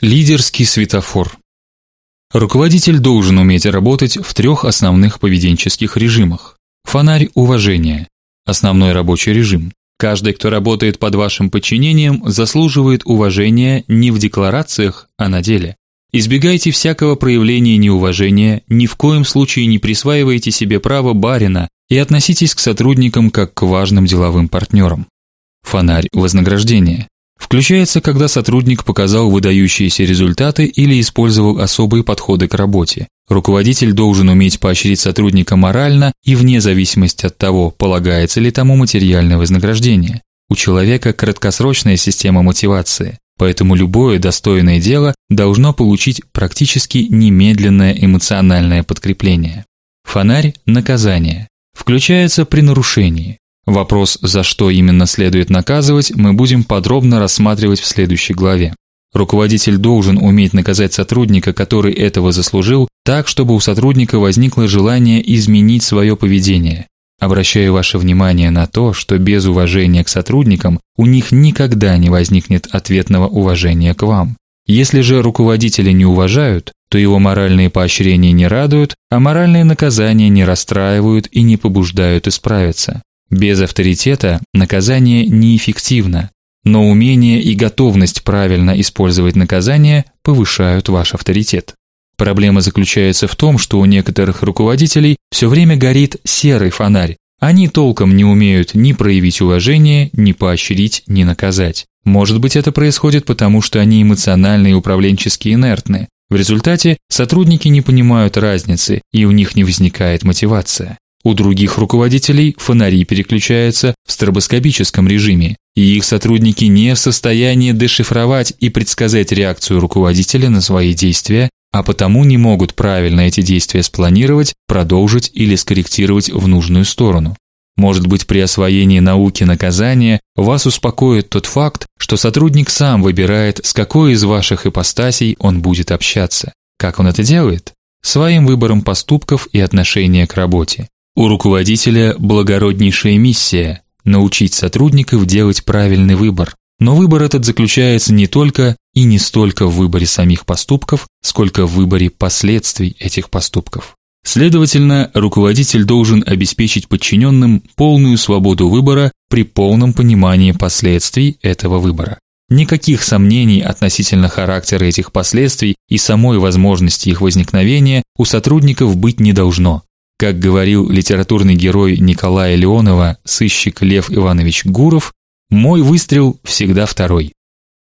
Лидерский светофор. Руководитель должен уметь работать в трех основных поведенческих режимах. Фонарь уважения основной рабочий режим. Каждый, кто работает под вашим подчинением, заслуживает уважения не в декларациях, а на деле. Избегайте всякого проявления неуважения, ни в коем случае не присваивайте себе право барина и относитесь к сотрудникам как к важным деловым партнерам. Фонарь вознаграждения включается, когда сотрудник показал выдающиеся результаты или использовал особые подходы к работе. Руководитель должен уметь поощрить сотрудника морально и вне зависимости от того, полагается ли тому материальное вознаграждение. У человека краткосрочная система мотивации, поэтому любое достойное дело должно получить практически немедленное эмоциональное подкрепление. Фонарь наказания включается при нарушении. Вопрос, за что именно следует наказывать, мы будем подробно рассматривать в следующей главе. Руководитель должен уметь наказать сотрудника, который этого заслужил, так, чтобы у сотрудника возникло желание изменить свое поведение. Обращаю ваше внимание на то, что без уважения к сотрудникам у них никогда не возникнет ответного уважения к вам. Если же руководителя не уважают, то его моральные поощрения не радуют, а моральные наказания не расстраивают и не побуждают исправиться. Без авторитета наказание неэффективно, но умение и готовность правильно использовать наказание повышают ваш авторитет. Проблема заключается в том, что у некоторых руководителей все время горит серый фонарь. Они толком не умеют ни проявить уважение, ни поощрить, ни наказать. Может быть, это происходит потому, что они эмоционально и управленчески инертны. В результате сотрудники не понимают разницы, и у них не возникает мотивация. У других руководителей фонари переключаются в стробоскопическом режиме, и их сотрудники не в состоянии дешифровать и предсказать реакцию руководителя на свои действия, а потому не могут правильно эти действия спланировать, продолжить или скорректировать в нужную сторону. Может быть, при освоении науки наказания вас успокоит тот факт, что сотрудник сам выбирает, с какой из ваших ипостасей он будет общаться. Как он это делает? Своим выбором поступков и отношения к работе. У руководителя благороднейшая миссия научить сотрудников делать правильный выбор. Но выбор этот заключается не только и не столько в выборе самих поступков, сколько в выборе последствий этих поступков. Следовательно, руководитель должен обеспечить подчиненным полную свободу выбора при полном понимании последствий этого выбора. Никаких сомнений относительно характера этих последствий и самой возможности их возникновения у сотрудников быть не должно. Как говорил литературный герой Николая Леонова, сыщик Лев Иванович Гуров, мой выстрел всегда второй.